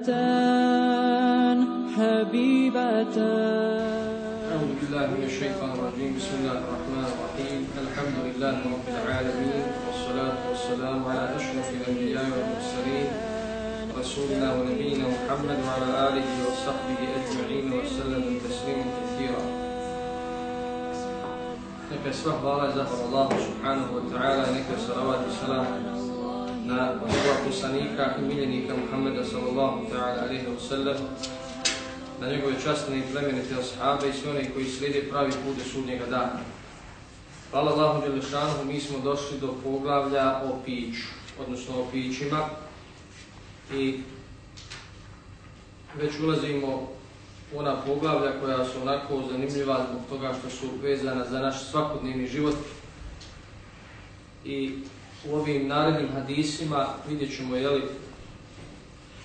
حبيبتان حبيبتان. أعوذ بالله من الشيطان الرجيم. بسم الله الرحمن الرحيم. الحمد لله رب العالمين والصلاة والسلام على أشرف الأنبياء والمرسلين رسولنا ونبينا محمد وعلى آله وصحبه أجمعين وسلم تسليما كثيرا. Neka sva hvala i zahvala Allahu subhanahu wa ta'ala i na Allah poslanika i miljenika Muhammeda sallallahu ta'ala alaihi wa sallam na njegove častne i plemenite ashabe i sve one koji slijede pravi put do sudnjega dana. Hvala Allahu Đelešanu, mi smo došli do poglavlja o piću, odnosno o pićima i već ulazimo u ona poglavlja koja su onako zanimljiva zbog toga što su vezana za naš svakodnevni život i u ovim narednim hadisima vidjet ćemo jeli,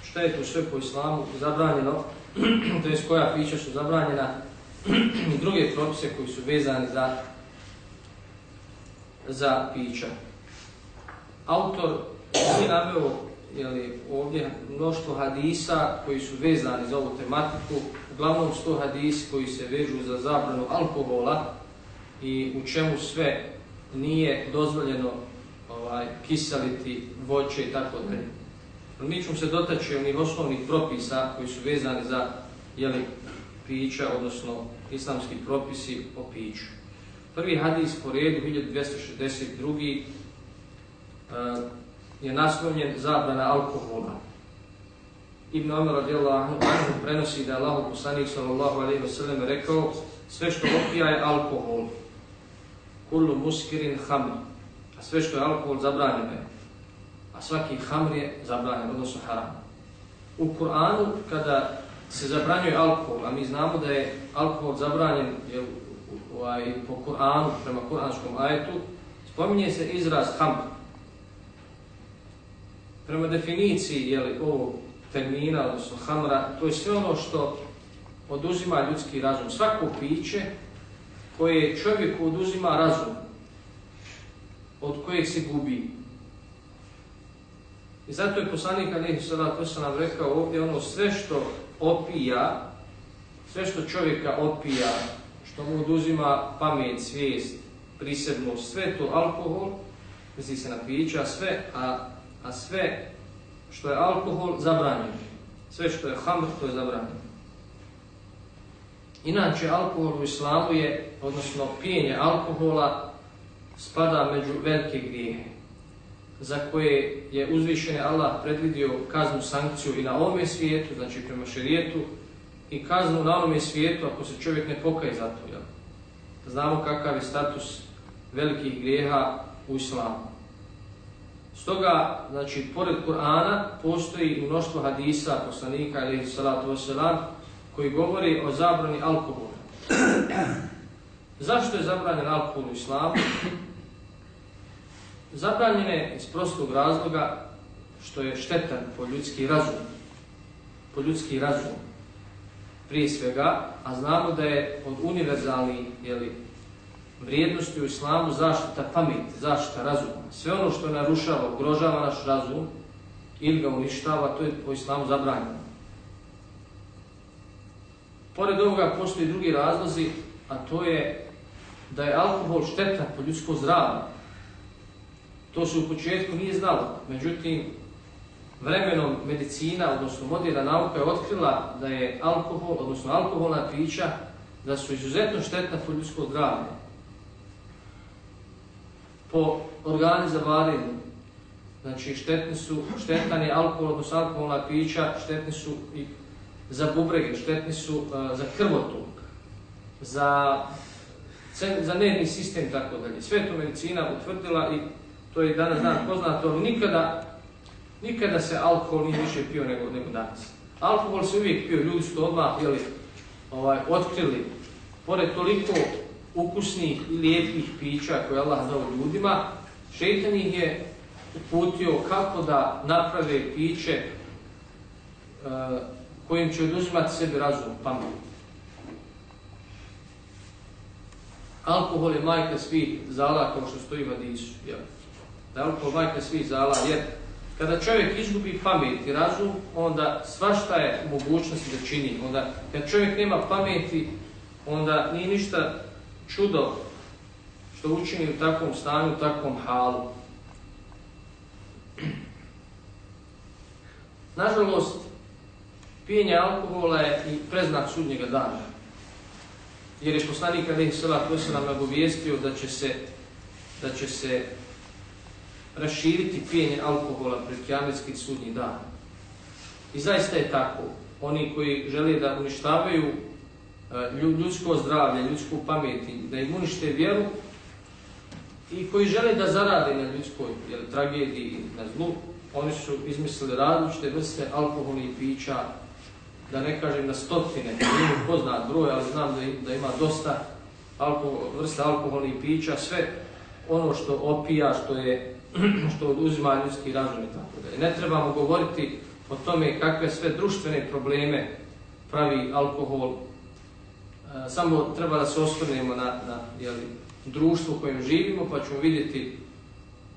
šta je to sve po islamu zabranjeno to je koja pića su zabranjena i druge propise koji su vezani za za pića. Autor je naveo jeli, ovdje mnoštvo hadisa koji su vezani za ovu tematiku, uglavnom sto hadisi koji se vežu za zabranu alkohola i u čemu sve nije dozvoljeno ovaj, kiseliti voće i tako dalje. Mi ćemo se dotaći onih osnovnih propisa koji su vezani za jeli, pića, odnosno islamski propisi o piću. Prvi hadis po redu, 1262. Uh, e, je naslovljen zabrana alkohola. Ibn Omer radijallahu anhu prenosi da je Allah poslanik sallallahu alejhi ve sellem rekao sve što opija je alkohol. Kullu muskirin khamr. A sve što je alkohol zabranjeno je a svaki hamr je zabranjen, odnosno haram. U Kur'anu, kada se zabranjuje alkohol, a mi znamo da je alkohol zabranjen je, ovaj, po Kur'anu, prema kur'anskom ajetu, spominje se izraz hamr. Prema definiciji jeli, ovog termina, odnosno hamra, to je sve ono što oduzima ljudski razum. Svako piće koje čovjeku oduzima razum, od kojeg se gubi, I zato je poslanik Alihi Salat nam rekao ovdje ono sve što opija, sve što čovjeka opija, što mu oduzima pamet, svijest, prisebnost, sve to alkohol, misli se na pića, sve, a, a sve što je alkohol zabranjeno. Sve što je hamr, to je zabranjeno. Inače, alkohol u islamu je, odnosno pijenje alkohola, spada među velike grijehe za koje je uzvišen Allah predvidio kaznu sankciju i na ovome svijetu, znači prema šerijetu, i kaznu na ovome svijetu ako se čovjek ne pokaje za to. Jel? Znamo kakav je status velikih grijeha u islamu. Stoga, znači, pored Kur'ana postoji mnoštvo hadisa poslanika ili salatu wasalam koji govori o zabrani alkohola. Zašto je zabranjen alkohol u islamu? Zabranjen je iz prostog razloga što je štetan po ljudski razum. Po ljudski razum. Prije svega, a znamo da je od univerzalnih jeli, vrijednosti u islamu zaštita pameti, zaštita razuma. Sve ono što narušava, ugrožava naš razum ili ga uništava, to je po islamu zabranjeno. Pored ovoga postoji drugi razlozi, a to je da je alkohol štetan po ljudsko zdravlje. To se u početku nije znalo. Međutim, vremenom medicina, odnosno moderna nauka je otkrila da je alkohol, odnosno alkoholna pića, da su izuzetno štetna po ljudsko zdravlje. Po organi za varenje, znači štetni su, štetan je alkohol, odnosno alkoholna pića, štetni su i za bubrege, štetni su uh, za krvotok, za, za nervni sistem, tako dalje. Sve to medicina utvrdila i to je danas dan poznato, nikada, nikada se alkohol nije više pio nego, nego danas. Alkohol se uvijek pio, ljudi su to odmah jeli, ovaj, otkrili, pored toliko ukusnih i lijepih pića koje Allah dao ljudima, šeitan ih je uputio kako da naprave piće uh, kojim će oduzimati sebi razum, pamet. Alkohol je majka svih zala kao što stoji u Hadisu. Jel? Je alkohol majka svih zala, jer Kada čovjek izgubi pamet i razum, onda svašta je u mogućnosti da čini. Onda, kad čovjek nema pameti, onda nije ništa čudo što učini u takvom stanju, u takvom halu. Nažalost, pijenje alkohola je i preznak sudnjega dana. Jer je poslanik Alihi Salat Veselam nagovijestio da će se da će se raširiti pijenje alkohola pred kjametski sudnji dan. I zaista je tako. Oni koji žele da uništavaju e, ljudsko zdravlje, ljudsku pamet i da im unište vjeru i koji žele da zarade na ljudskoj jel, tragediji, na zlu, oni su izmislili različite vrste alkoholnih pića, da ne kažem na stotine, nije poznat broj, ali znam da, da ima dosta alkohol, vrste alkoholnih pića, sve ono što opija, što je što oduzima ljudski razum i tako da. Ne trebamo govoriti o tome kakve sve društvene probleme pravi alkohol. E, samo treba da se osvrnemo na, na jeli, društvo u kojem živimo, pa ćemo vidjeti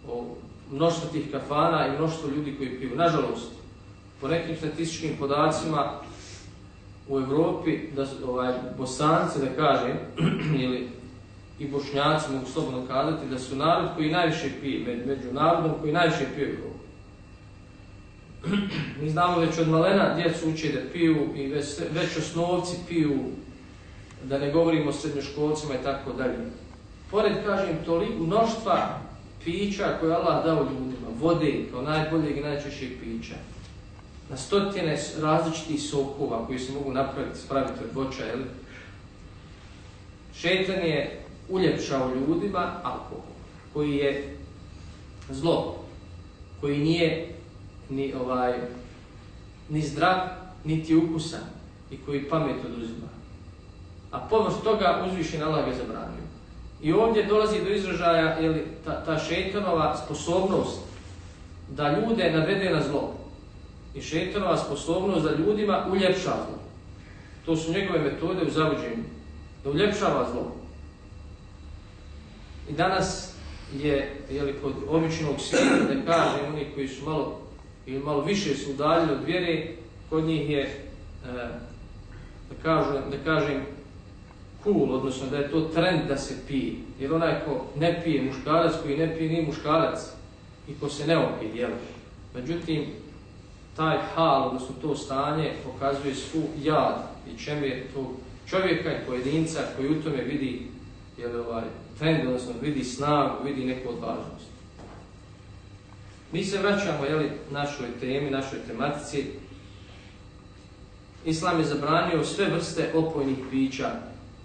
o mnoštvo tih kafana i mnoštvo ljudi koji piju. Nažalost, po nekim statističkim podacima u Evropi, da ovaj, bosanci, da kažem, ili i bošnjaci mogu slobodno kazati da su narod koji najviše pije, među narodom koji najviše pije u Mi znamo već od malena djecu uče da piju i već, već osnovci piju, da ne govorimo o srednjoškolcima i tako dalje. Pored, kažem, toliko mnoštva pića koje Allah dao ljudima, vode kao najboljeg i najčešćeg pića, na stotine različitih sokova koji se mogu napraviti, spraviti od voća, jel? Šetan je uljepšao ljudima alkohol, koji je zlo, koji nije ni ovaj ni zdrav, niti ukusan i koji pamet oduzima. A pomoć toga uzvišen Allah ga zabranio. I ovdje dolazi do izražaja jeli, ta, ta šeitanova sposobnost da ljude navede na zlo. I šeitanova sposobnost da ljudima uljepša zlo. To su njegove metode u zavođenju. Da uljepšava zlo. I danas je, jeli, kod običnog svijeta, da kažem, oni koji su malo, ili malo više su udaljili od vjere, kod njih je, e, da, kažem, da kažem, cool, odnosno da je to trend da se pije. Jer onaj ko ne pije muškarac, koji ne pije ni muškarac, i ko se ne opije, jel? Međutim, taj hal, odnosno to stanje, pokazuje svu jad i čem je to čovjeka i pojedinca koji u tome vidi jel, ovaj, trend, odnosno vidi snagu, vidi neku odvažnost. Mi se vraćamo jeli, našoj temi, našoj tematici. Islam je zabranio sve vrste opojnih pića,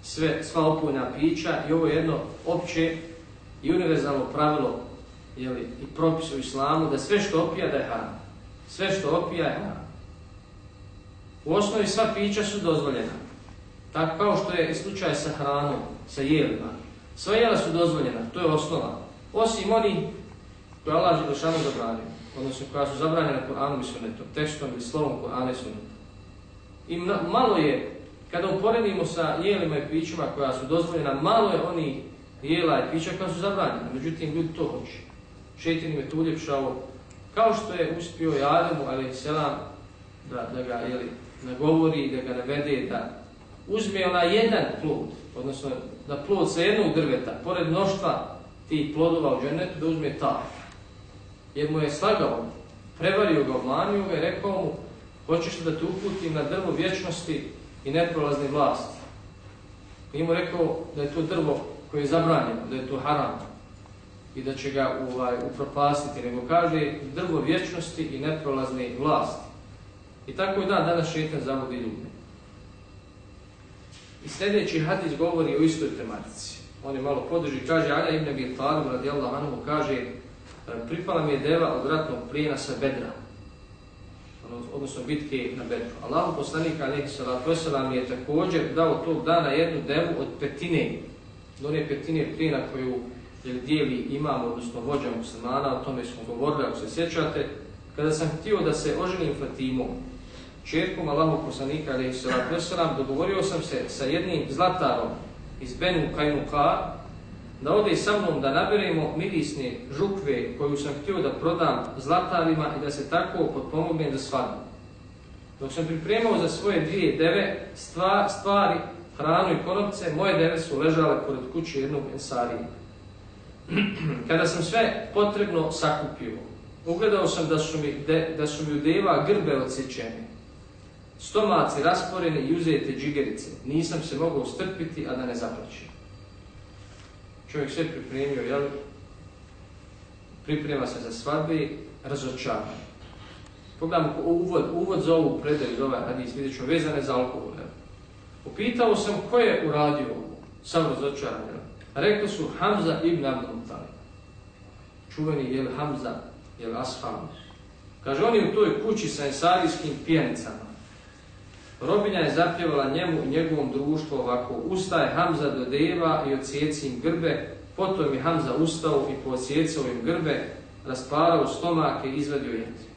sve, sva opojna pića i ovo je jedno opće i univerzalno pravilo jeli, i propis u islamu da sve što opija da je haram. Sve što opija je haram. U osnovi sva pića su dozvoljena. Tako kao što je slučaj sa hranom, sa jelima. Sva jela su dozvoljena, to je osnova. Osim oni koji Allah je zabranio, odnosno koja su zabranjena Kur'anom i Sunnetom, tekstom i slovom Kur'ana i Sunnetom. I malo je, kada uporedimo sa jelima i pićima koja su dozvoljena, malo je oni jela i pića koja su zabranjena. Međutim, ljudi to hoće. Šetin im je to uljepšao, kao što je uspio i Adamu, ali je selam, da, da ga jeli, nagovori, da ga navede, da uzme ona jedan plod, odnosno da plod sa jednog drveta, pored mnoštva tih plodova u dženetu, da uzme ta. Jer mu je slagao, prevario ga, obmanio ga i rekao mu, hoćeš da te uputim na drvo vječnosti i neprolazne vlasti. I mu rekao da je to drvo koje je zabranjeno, da je to haram i da će ga ovaj, upropastiti, nego kaže drvo vječnosti i neprolazne vlasti. I tako i dan danas šetan zavodi ljude. I sljedeći hadis govori o istoj tematici. On je malo podrži, kaže Alja ibn Abi Talib radijallahu anhu kaže pripala mi je deva od ratnog plijena sa bedra, ono, odnosno bitke na bedru. Allahu poslanik alaihi salatu wasalam je također dao tog dana jednu devu od petine, do one petine plijena koju je dijeli imam, odnosno vođa muslimana, o tome smo govorili, ako se sjećate, kada sam htio da se oženim Fatimom, čerkom Allahog poslanika alaihi sallatu dogovorio sam se sa jednim zlatarom iz Benu Kajnuka da ode sa mnom da naberemo mirisne žukve koju sam htio da prodam zlatarima i da se tako potpomognem za svadbu. Dok sam pripremao za svoje dvije deve stvari, hranu i konopce, moje deve su ležale pored kuće jednog ensarija. Kada sam sve potrebno sakupio, ugledao sam da su mi, de, da su mi u deva grbe odsjećene stomaci rasporeni i uzete džigerice. Nisam se mogao strpiti, a da ne zaplaćem. Čovjek sve pripremio, jel? Priprema se za svadbe, razočaran. Pogledamo uvod, uvod za ovu predaju, za ovaj hadis, vidjet ćemo, vezane za alkohol. Jel? Upitao sam ko je uradio ovo, sam razočaran. Jel? Rekli su Hamza ibn Abdul Talib. Čuveni je Hamza, jel Asfam. Kaže, oni u toj kući sa ensarijskim pijenicama. Robinja je zapjevala njemu i njegovom društvu ovako. Ustaje Hamza do deva i odsjeci im grbe. Potom je Hamza ustao i podsjecao im grbe, rasparao stomak i izvadio jetri.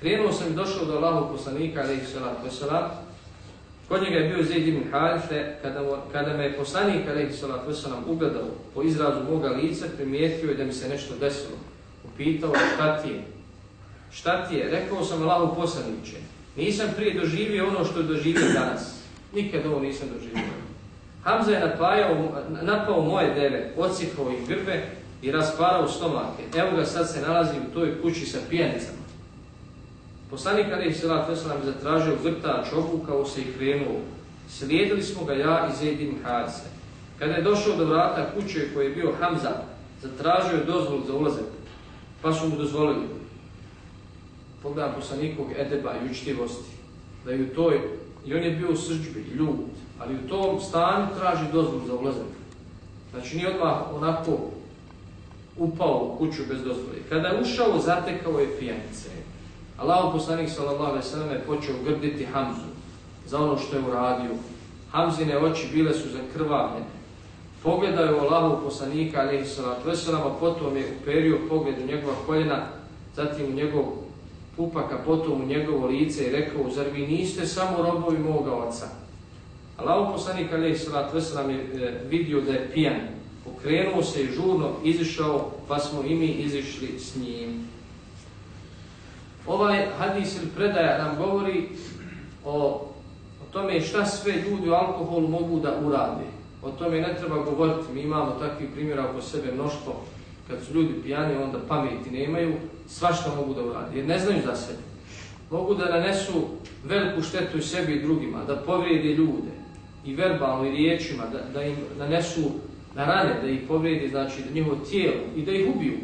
Krenuo sam i došao do Allahog poslanika, alaihi salatu wasalam. Kod njega je bio Zaid ibn Harife, kada, kada me je poslanik, alaihi salatu wasalam, ugledao po izrazu moga lica, primijetio je da mi se nešto desilo. Upitao šta ti je? Šta ti je? Rekao sam Allahog poslaniće. Nisam prije doživio ono što doživio danas. Nikad ovo nisam doživio. Hamza je napajao, napao moje deve, odsipao ih grbe i rasparao stomake. Evo ga sad se nalazi u toj kući sa pijanicama. Poslanik kada je sila Fesla nam zatražio vrtač, obukao se i krenuo. Slijedili smo ga ja i Zedin Hadse. Kada je došao do vrata kuće koji je bio Hamza, zatražio je dozvol za ulazak, pa su mu dozvolili pogledam poslanikog edeba i učitivosti, da je u toj, i on je bio u srđbi, ljud, ali u tom stanju traži dozvolu za ulazak. Znači nije odmah onako upao u kuću bez dozvole. Kada je ušao, zatekao je pijanice. Allah poslanik sallallahu alejhi ve sellem je počeo grditi Hamzu za ono što je uradio. Hamzine oči bile su zakrvavljene. Pogledao je Allahu poslanika alejhi salatu vesselam, a potom je uperio pogled u njegova koljena, zatim u njegov upaka potom u njegovo lice i rekao, zar vi niste samo robovi moga oca? Allaho poslanik alaih sallat veselam je e, vidio da je pijan, okrenuo se i žurno izišao, pa smo i mi izišli s njim. Ovaj hadis ili predaja nam govori o, o tome šta sve ljudi u alkoholu mogu da urade. O tome ne treba govoriti, mi imamo takvi primjera oko sebe mnoštvo, kad su ljudi pijani, onda pameti nemaju, svašta mogu da uradi, jer ne znaju za sebe. Mogu da nanesu veliku štetu i sebi i drugima, da povrijede ljude i verbalno i riječima, da, da im nanesu na rane, da ih povrijede, znači da njihovo tijelo i da ih ubiju.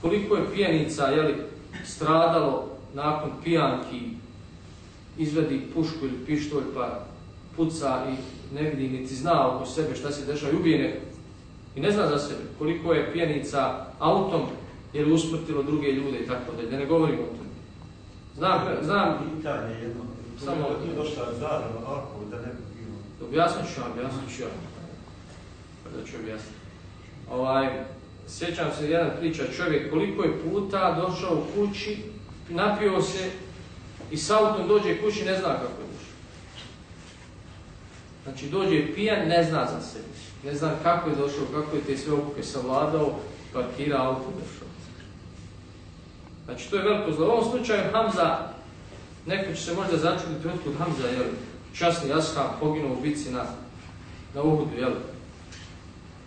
Koliko je pijanica jeli, stradalo nakon pijanki, izvedi pušku ili pištolj pa puca i ne vidi niti zna oko sebe šta se dešava i ubije nekog. I ne zna za sebe koliko je pijanica autom jer usmrtilo druge ljude i tako da ne govorim o tome. Znam, znam... Pitanje jedno, samo ti došla zara, alkohol, da ne bi bilo... Objasnit ću vam, objasnit ću vam. Da ću objasniti. Ovaj, sjećam se jedan priča čovjek koliko je puta došao u kući, napio se i s autom dođe kući ne zna kako je došao. Znači dođe pijan, ne zna za sebe. Ne znam kako je došao, kako je te sve okuke savladao, parkira auto došao. Znači, to je veliko zlo. U ovom slučaju Hamza, neko će se možda začuditi otkud Hamza, jel, časni Ashab poginuo u bici na, na Uhudu, jel,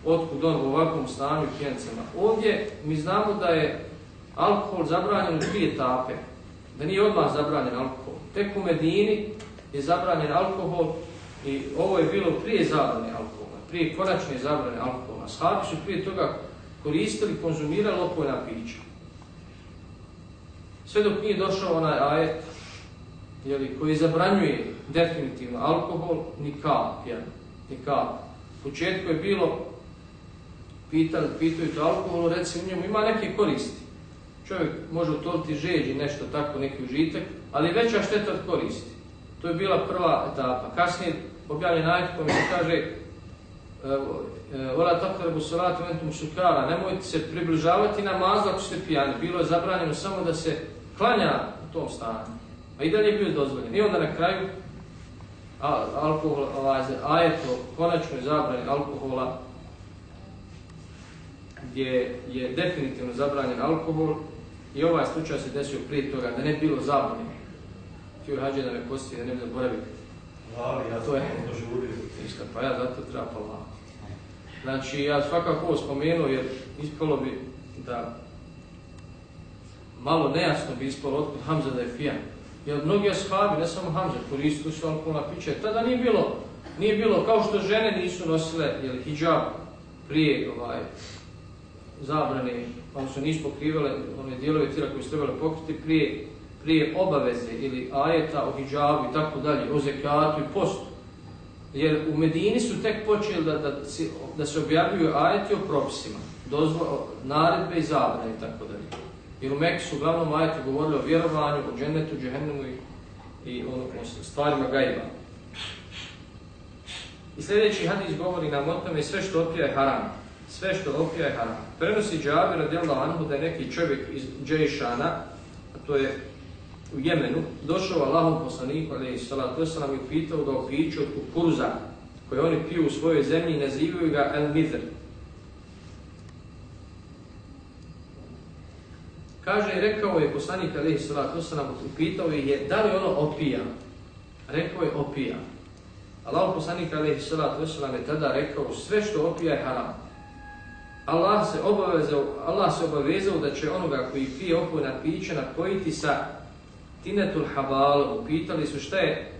otkud on u ovakvom stanju i. Ovdje mi znamo da je alkohol zabranjen u dvije etape, da nije odmah zabranjen alkohol. Tek u Medini je zabranjen alkohol i ovo je bilo prije zabrane alkohola, prije konačne zabrane alkohola. Shabi su prije toga koristili, konzumirali opojna pića. Sve dok nije došao onaj ajet jeli, koji zabranjuje definitivno alkohol, ni kap, jel, ni kap. U početku je bilo, pitan, pitaju to alkoholu, reci u njemu ima neke koristi. Čovjek može utoliti žeđi, nešto tako, neki užitak, ali veća šteta od koristi. To je bila prva etapa. Kasnije objavljen ajet koji se kaže Ola takrebu salatu entum sukara, nemojte se približavati namazu ako ste pijani. Bilo je zabranjeno samo da se klanja u tom stanju. A i dalje je bio dozvoljen. I onda na kraju alkohol, ovaj, ajeto, konačno je zabranjen alkohola gdje je definitivno zabranjen alkohol i ovaj slučaj se desio prije toga da ne bilo zabranjeno. Htio hađe da me posti, da ne bi zaboravio. Ali ja To je. Ništa, pa ja zato treba polako. Znači, ja svakako ovo spomenuo jer ispalo bi da malo nejasno bi ispalo otkud Hamza da je fijan. Jer mnogi ashabi, ne samo Hamza, koristili su alkoholna pića. Tada nije bilo, nije bilo kao što žene nisu nosile jel, hijab prije ovaj, zabrane, odnosno nisu pokrivale one dijelove tira koje su trebali pokriti prije, prije obaveze ili ajeta o hijabu i tako dalje, o zekatu i postu. Jer u Medini su tek počeli da, da, se- da se objavljuju ajeti o propisima, dozvo, naredbe i zabrane i tako dalje. Jer u Mekke su uglavnom ajeti govorili o vjerovanju, o džennetu, džehennemu i, i ono, o stvarima gajba. I sljedeći hadis govori nam o tome sve što opija je haram. Sve što opija je haram. Prenosi Džabir radijallahu anhu da je neki čovjek iz Džejšana, a to je u Jemenu, došao Allahom poslaniku, ali salatu wasalam, i pitao ga o piću od kukuruza, koje oni piju u svojoj zemlji i nazivaju ga El Midr. Kaže, rekao je poslanik alaihi salatu wasalam, upitao je da li ono opija. Rekao je opija. Allah poslanik alaihi salatu wasalam je tada rekao sve što opija je haram. Allah se obavezao, Allah se obavezao da će onoga koji pije opojna pića napojiti sa tinetul Habal, upitali su šta je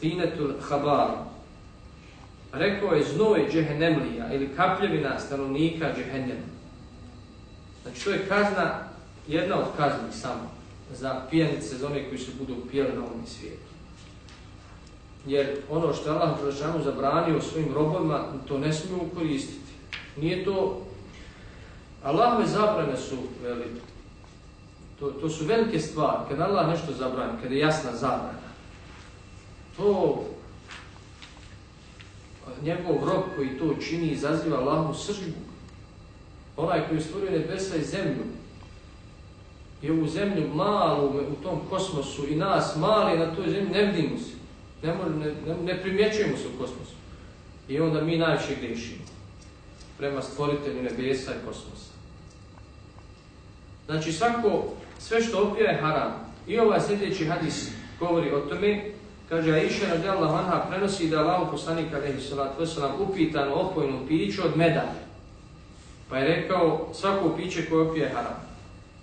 tinetul habal. Rekao je znoj džehennemlija ili kapljevina stanovnika džehennema. Znači to je kazna, jedna od kazni samo za pijanice, za one koji se budu pijeli na ovom svijetu. Jer ono što je Allah Đelešanu zabranio svojim robovima, to ne smiju koristiti. Nije to... Allahove zabrane su, veli, to, to su velike stvari. Kada Allah nešto zabrani, kad je jasna zabrana, to njegov rob koji to čini izaziva Allahu sržbu. Onaj koji stvorio nebesa i zemlju, i ovu zemlju malu u tom kosmosu i nas mali na toj zemlji, ne vidimo se. Ne, ne, ne, ne primjećujemo se u kosmosu. I onda mi najviše grešimo prema stvoritelju nebesa i kosmosa. Znači svako, sve što opija je haram. I ovaj sljedeći hadis govori o tome, kaže Aisha radijallahu anha prenosi da Allah poslanik alejhi salatu vesselam upitan o opojnom piću od meda. Pa je rekao svako piće koje opija je haram.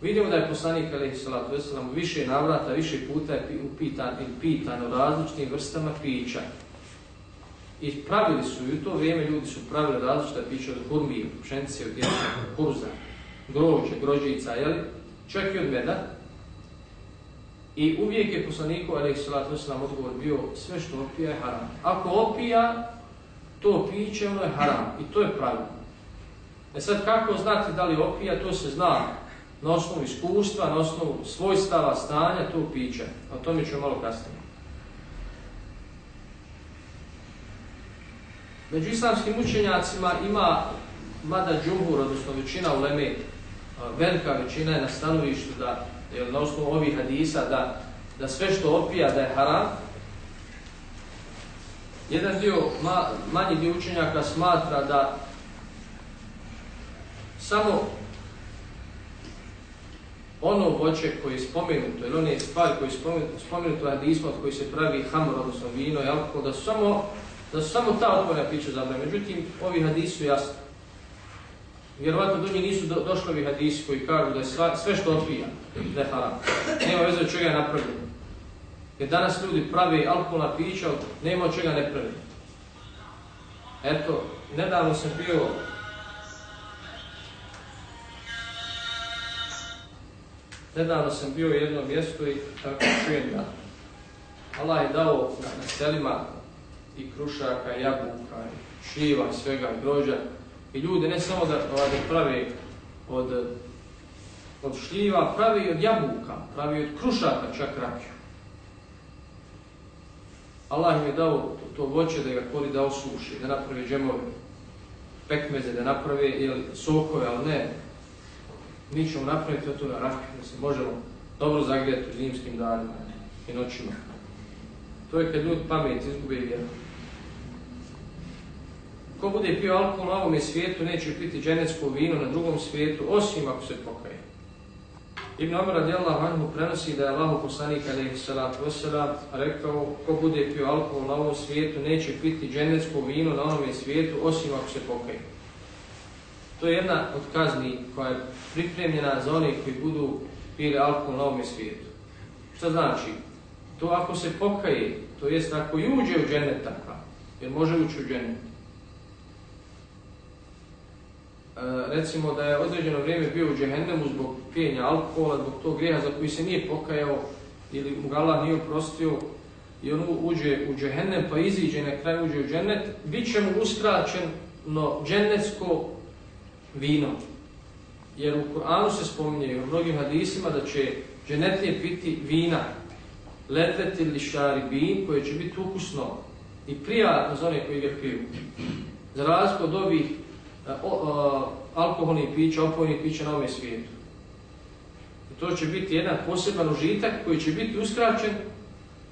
Vidimo da je poslanik alejhi salatu vesselam više navrata, više puta je upitan ili pitan o različitim vrstama pića. I pravili su, i u to vrijeme ljudi su pravili različita pića od hurmije, pšenice, od ječma, kurza, grožđe, grođica, jeli? čak i od meda. I uvijek je poslaniku, ali salatu wasalam, odgovor bio sve što opija je haram. Ako opija to piće, ono je haram. I to je pravilno. E sad kako znati da li opija, to se zna na osnovu iskustva, na osnovu svojstava, stanja, to piće. O tome ću malo kasnije. Među islamskim učenjacima ima, mada džumhur, odnosno većina uleme, velika većina je na stanovištu da, jel, na osnovu ovih hadisa, da, da sve što opija da je haram. Jedan dio, ma, manji dio učenjaka smatra da samo ono voće koje je spomenuto, ili one stvari koje je spomenuto, spomenuto hadismo od koji se pravi hamur, odnosno vino i alkohol, da su samo da su samo ta otvorena pića zabrane. Međutim, ovi hadisi su jasni. Vjerovatno do njih nisu do, došli ovi hadisi koji kažu da je sva, sve što opija, da je haram. Nema veze od čega je napravljeno. Jer danas ljudi prave alkoholna pića, nema od čega ne pravi. Eto, nedavno sam bio Nedavno sam bio u jednom mjestu i tako čujem da Allah je dao na, selima i krušaka, i jabuka, i šiva, i svega, i grođa. I ljudi ne samo da, ovaj, da prave od, od šljiva, pravi od jabuka, pravi od krušaka čak rakiju. Allah im je dao to, to voće da ga kori da suši, da napravi džemove, pekmeze, da napravi jel, sokove, ali ne. Mi ćemo napraviti od toga rakiju, da se možemo dobro zagrijati u zimskim danima i noćima. To je kad ljudi pamet izgube vjeru ko bude pio alkohol na ovom svijetu, neće piti dženecko vino na drugom svijetu, osim ako se pokaje. Ibn Omer radijallahu anhu prenosi da je Allah poslanik alaihi salatu wasalam rekao ko bude pio alkohol na ovom svijetu neće piti dženecko vino na onom svijetu osim ako se pokaje. To je jedna od kazni koja je pripremljena za one koji budu pili alkohol na ovom svijetu. Što znači? To ako se pokaje, to jest ako i uđe u dženet takva, jer može ući u dženet. E, E, recimo da je određeno vrijeme bio u džehennemu zbog pijenja alkohola, zbog tog grijeha za koji se nije pokajao ili mu Allah nije oprostio i on uđe u džehennem pa iziđe na kraju uđe u džennet, bit će mu uskraćeno džennetsko vino. Jer u Koranu se spominje i u mnogim hadisima da će dženetlije piti vina, letet ili šaribin, koje će biti ukusno i prijatno za one koji ga piju. Za razliku od ovih E, e, alkoholnih pića, opojnih pića na ovom svijetu. I to će biti jedan poseban užitak koji će biti uskraćen,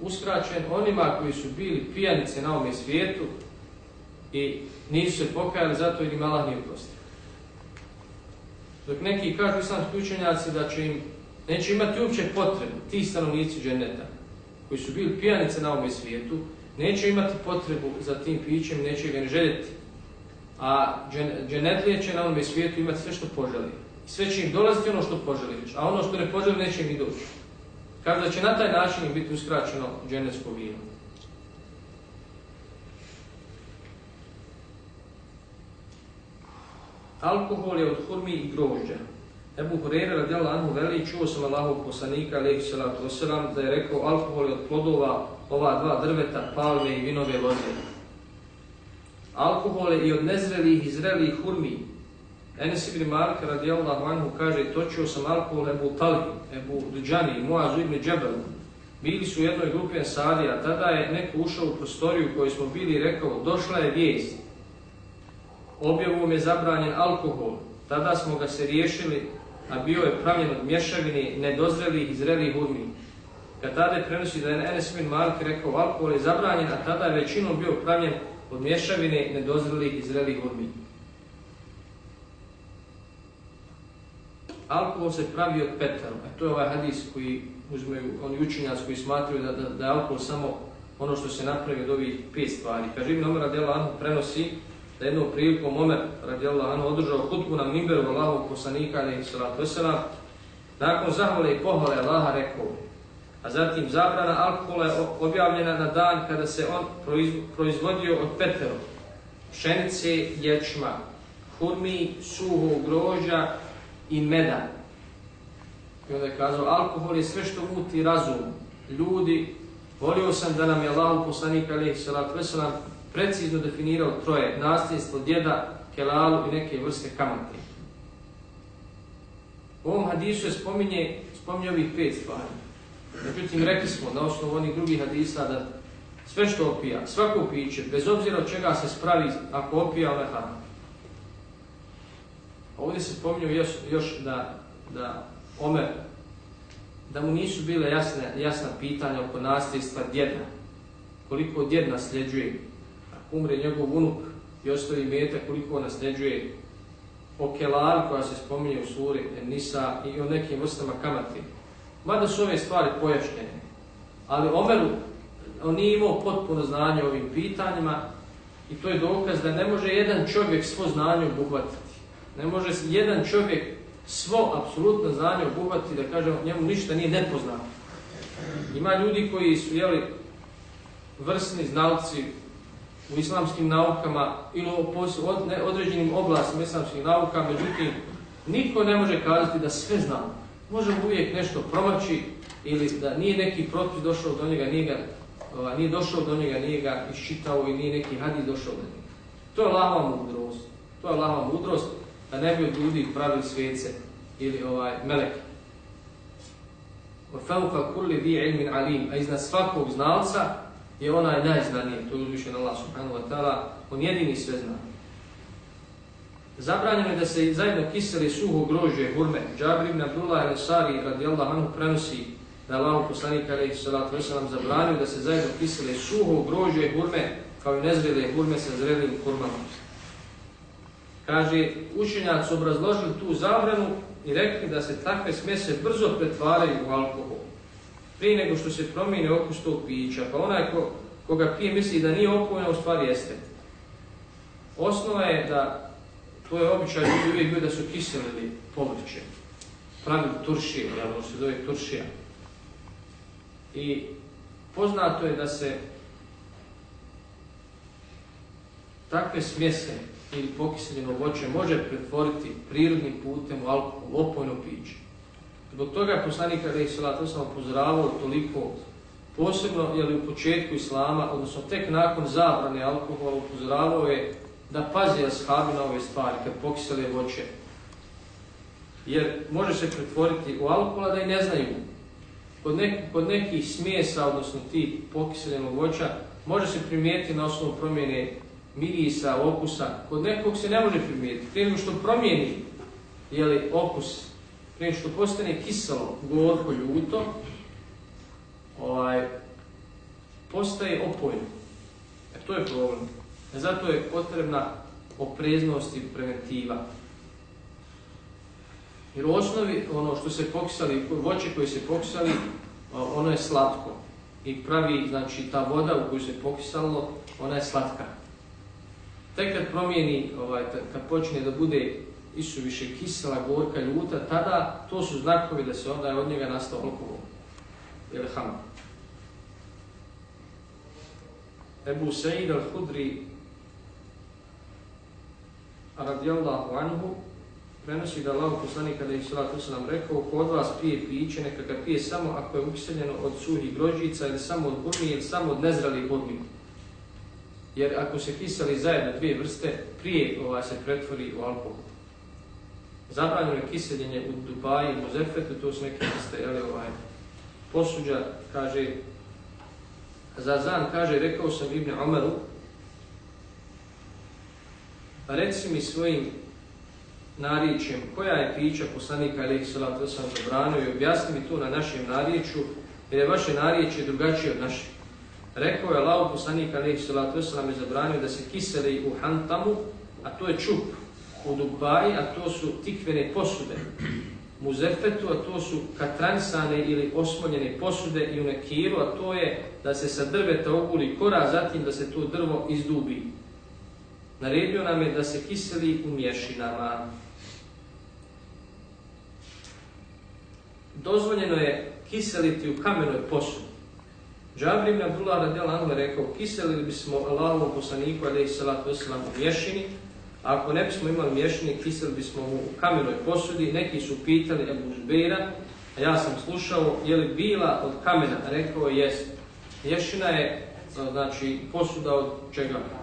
uskraćen onima koji su bili pijanice na ovom svijetu i nisu se pokajali zato ili Allah nije uprostio. Dok neki kažu islamski učenjaci da će im, neće imati uopće potrebu, ti stanovnici dženeta, koji su bili pijanice na ovom svijetu, neće imati potrebu za tim pićem, neće ga ne željeti. A dženetlije će na ovom svijetu imati sve što poželi. Sve će im dolaziti ono što poželi, a ono što ne poželi neće im ni doći. Kaže da će na taj način im biti uskraćeno dženetsko vino. Alkohol je od hurmi i grožđa. Ebu Hureyre radijallahu anhu veli, čuo sam Allahov poslanika, alaihi salatu wasalam, da je rekao alkohol je od plodova ova dva drveta, palme i vinove loze alkohole i od nezrelih i zrelih hurmi. Enes ibn Marka radijallahu anhu kaže, točio sam alkohol Ebu Talib, Ebu Džani i Muazu ibn Džebel. Bili su u jednoj grupi Ansarija, tada je neko ušao u prostoriju u kojoj smo bili i rekao, došla je vijest. Objavom je zabranjen alkohol. Tada smo ga se riješili a bio je pravljen od mješavine nedozrelih i zrelih hurmi. Kad tada je prenosi da je Enes ibn Marka rekao alkohol je zabranjen, a tada je većinom bio pravljen od mješavine nedozrelih i zrelih hurmi. Alkohol se pravi od petara. a e, to je ovaj hadis koji uzmeju oni učenjaci koji smatruju da, da, da je alkohol samo ono što se napravi od ovih pet stvari. Kaže Ibn Omer Adela Anhu prenosi da jednom prilikom Omer radijallahu anhu održao hutbu na mimberu Allahovog poslanika alejhi salatu vesselam nakon zahvale i pohvale Allaha rekao a zatim zabrana alkohola je objavljena na dan kada se on proizvodio od petero pšenice, ječma, hurmi, suho, grožđa i meda. I onda je kazao, alkohol je sve što muti razum. Ljudi, volio sam da nam je Allah poslanik alejhi salatu veselam precizno definirao troje, nasljedstvo djeda, kelalu i neke vrste kamate. U ovom hadisu je spominje, spominje ovih pet stvari. Međutim, rekli smo na osnovu onih drugih hadisa da sve što opija, svako piće, bez obzira od čega se spravi, ako opija, ono je haram. Ovdje se spominju još, još da, da Omer, da mu nisu bile jasne, jasna pitanja oko nasljedstva djeda, koliko djed nasljeđuje, umre njegov unuk i ostavi meta koliko nasljeđuje o kelar koja se spominje u suri Nisa i o nekim vrstama kamati. Mada su ove stvari pojašnjene. Ali Omeru, on nije imao potpuno znanje o ovim pitanjima i to je dokaz da ne može jedan čovjek svo znanje obuhvatiti. Ne može jedan čovjek svo apsolutno znanje obuhvatiti da kaže njemu ništa nije nepoznato. Ima ljudi koji su jeli, vrsni znalci u islamskim naukama ili u određenim oblastima islamskih nauka, međutim, niko ne može kazati da sve zna Možemo uvijek nešto promaći ili da nije neki propis došao do njega, nije, ga, ova, nije došao do njega, nije ga iščitao i nije neki hadis došao do njega. To je Allahova mudrost. To je Allahova mudrost da ne bi od ljudi pravili svece ili ovaj melek. وَفَوْقَ كُلِّ ذِي عِلْمٍ عَلِيمٍ A iznad svakog znalca je onaj najznaniji, to je uzvišen Allah subhanahu wa ta'ala, on jedini sve zna. Zabranjeno je da se zajedno kiseli suho grožje hurme. Džabir ibn Abdullah al-Sari radijallahu anhu prenosi da Allah poslanik alaihi salatu wasalam zabranio da se zajedno kiseli suho grožje hurme kao i nezrele hurme sa zrelim hurmama. Kaže, učenjaci su obrazložili tu zabranu i rekli da se takve smese brzo pretvaraju u alkohol. Prije nego što se promijene okus tog pića, pa onaj ko, koga pije misli da nije opojna, u stvari jeste. Osnova je da, to je običaj ljudi uvijek bio da su kiselili povrće, pravili turšije, ja ono se zove turšija. I poznato je da se takve smjese ili pokiseljeno voće može pretvoriti prirodnim putem u alkohol, opojno piće. Zbog toga je poslanik Ali Salatu sam upozoravao toliko posebno je li u početku islama, odnosno tek nakon zabrane alkohola upozoravao je da pazi ashabi na ove stvari kad pokisele voće. Jer može se pretvoriti u alkohola da i ne znaju. Kod, nek kod nekih smjesa, odnosno ti pokiseljenog voća, može se primijetiti na osnovu promjene mirisa, okusa. Kod nekog se ne može primijetiti. Prije što promijeni jeli, okus, prije što postane kiselo, gorko, ljuto, ovaj, postaje opojno. E to je problem. Zato je potrebna opreznost i preventiva. Jer u osnovi, ono što se pokisali, voće koje se pokisali, ono je slatko. I pravi, znači, ta voda u kojoj se pokisalo, ona je slatka. Tek kad promijeni, ovaj, kad počne da bude isu više kisela, gorka, ljuta, tada to su znakovi da se onda je od njega nastao alkohol. Ili hamad. Ebu Sa'id al-Hudri radijallahu anhu prenosi da Allah poslanik kada je salatu se rekao ko od vas pije piće, neka ga pije samo ako je ukiseljeno od suhih grožđica ili samo od burmi ili samo od nezralih burmi. Jer ako se kiseli zajedno dvije vrste, prije ovaj se pretvori u alkohol. Zabranjeno je kiseljenje u Dubaji u Muzefetu, to su neke vrste, jel, ovaj, posuđa, kaže, Zazan kaže, rekao sam Ibn Omeru, Pa reci mi svojim narječjem koja je pića poslanika alaihi salatu sam zabranio i objasni mi to na našem narječju, jer je vaše narijeće drugačije od našeg. Rekao je Allah poslanika alaihi salatu wasalam je zabranio da se kiseli u hantamu, a to je čup u Dubaji, a to su tikvene posude. Muzefetu, a to su katransane ili osmoljene posude i u nekiru, a to je da se sa drveta oguli kora, zatim da se to drvo izdubi. Naredio nam je da se kiseli u mješinama. Dozvoljeno je kiseliti u kamenoj posudi. Džabri ibn Abdullah radijal Anhu je rekao, kiselili bismo Allahovu poslaniku, ali i salatu wasalam, u mješini, a ako ne bismo imali mješini, kiseli bismo mu u kamenoj posudi. Neki su pitali Ebu Zubeira, a ja sam slušao, je li bila od kamena? Rekao je, jest. Mješina je, e, znači, posuda od čega?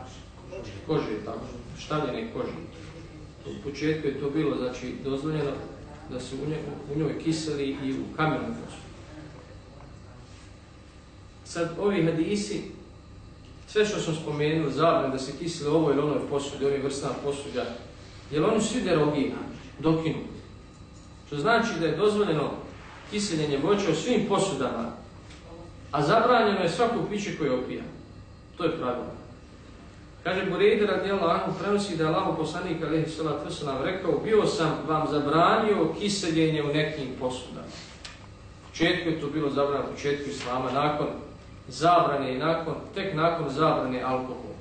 Kože, tamo, štavljene kože. U početku je to bilo, znači, dozvoljeno da se u njoj, u njoj kiseli i u kamenoj posudi sad ovi hadisi, sve što smo spomenuli, zabran da se kisle ovo ili ono posudi, ovim vrstama posuđa, je oni svi derogirani, dokinuti? Što znači da je dozvoljeno kiseljenje voća u svim posudama, a zabranjeno je svako piće koje opija. To je pravilno. Kaže Burejde radijallahu anhu prenosi da je Allah poslanik alaihi salatu vesselam rekao bio sam vam zabranio kiseljenje u nekim posudama. U početku je to bilo zabranjeno u početku islama nakon zabrane i nakon, tek nakon zabrane alkohola.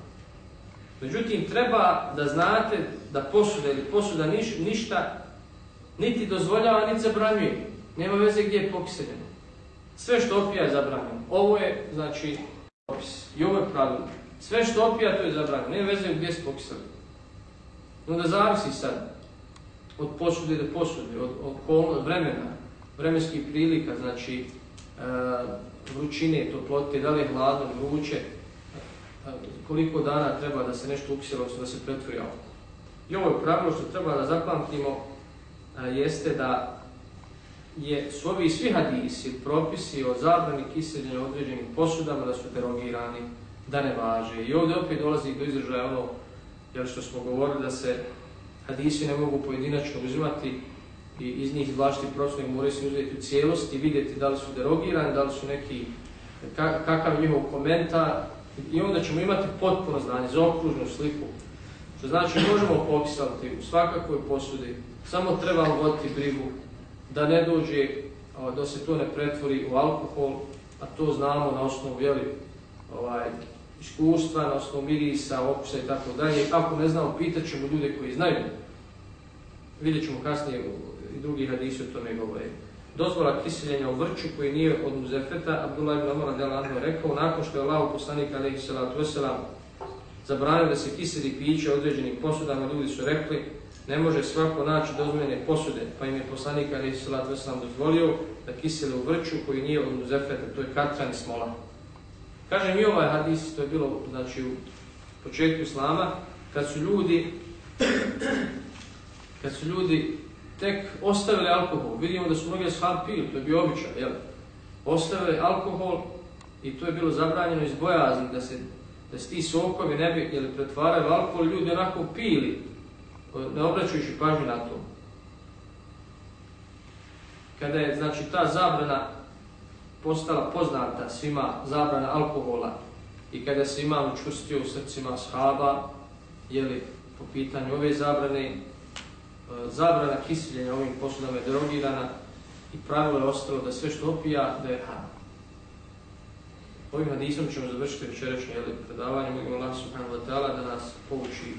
Međutim, treba da znate da posuda ili posuda niš, ništa niti dozvoljava, niti zabranjuje. Nema veze gdje je pokiseljeno. Sve što opija je zabranjeno. Ovo je, znači, opis. I ovo je pravilno. Sve što opija, to je zabranjeno. Ne veze gdje je pokisali. No da zavisi sad od posude do posude, od, od, kolno, vremena, vremenskih prilika, znači, uh, vrućine, toplote, da li je hladno, vruće, e, koliko dana treba da se nešto ukisilo, da se pretvori alkohol. I ovo je pravilo što treba da zapamtimo, e, jeste da je, su ovi svi hadisi, propisi o zabrani kiseljenja određenim posudama da su derogirani, da ne važe. I ovdje opet dolazi do izražaja ono, jer što smo govorili da se hadisi ne mogu pojedinačno uzimati i iz njih izvlačiti prostor moraju se uzeti u cijelosti, vidjeti da li su derogirani, da li su neki, kakav njihov komentar i onda ćemo imati potpuno znanje za okružnu sliku Što znači možemo popisati u svakakvoj posudi, samo treba voditi brigu da ne dođe, da se to ne pretvori u alkohol, a to znamo na osnovu jeli, ovaj, iskustva, na osnovu mirisa, okusa i tako dalje. Ako ne znamo, pitat ćemo ljude koji znaju. Vidjet ćemo kasnije i drugi hadisi o tome govore. Dozvola kiseljenja u vrću koji nije od muzefeta, Abdullah ibn Omar Adelanho rekao, nakon što je Allah poslanik alaihi salatu wasalam zabranio da se kiseli piće određenim posudama, ljudi su rekli, ne može svako naći dozvoljene posude, pa im je poslanik alaihi salatu wasalam dozvolio da kisele u vrću koji nije od muzefeta, to je katran i smola. Kaže mi ovaj hadis, to je bilo znači, u početku Islama, kad su ljudi kad su ljudi tek ostavili alkohol, vidimo da su mnogi ashab pili, to je bio običaj, jel? Ostavili alkohol i to je bilo zabranjeno iz bojazni da se da se ti sokovi ne bi jel, pretvaraju alkohol, ljudi onako pili, ne obraćujući pažnju na to. Kada je znači ta zabrana postala poznata svima zabrana alkohola i kada se imam učvrstio u srcima shaba, jeli, po pitanju ove zabrane, e, zabrana kiseljenja ovim posudama je derogirana i pravilo je ostalo da sve što opija, da je haram. Ovim hadisom ćemo završiti večerašnje predavanje. Mogu Allah subhanahu wa ta'ala da nas pouči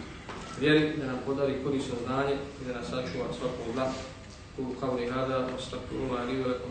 vjeri, da nam podari korisno znanje i da nas sačuva svakog zla. Kulu kavli hada, ostakuru ma li velikom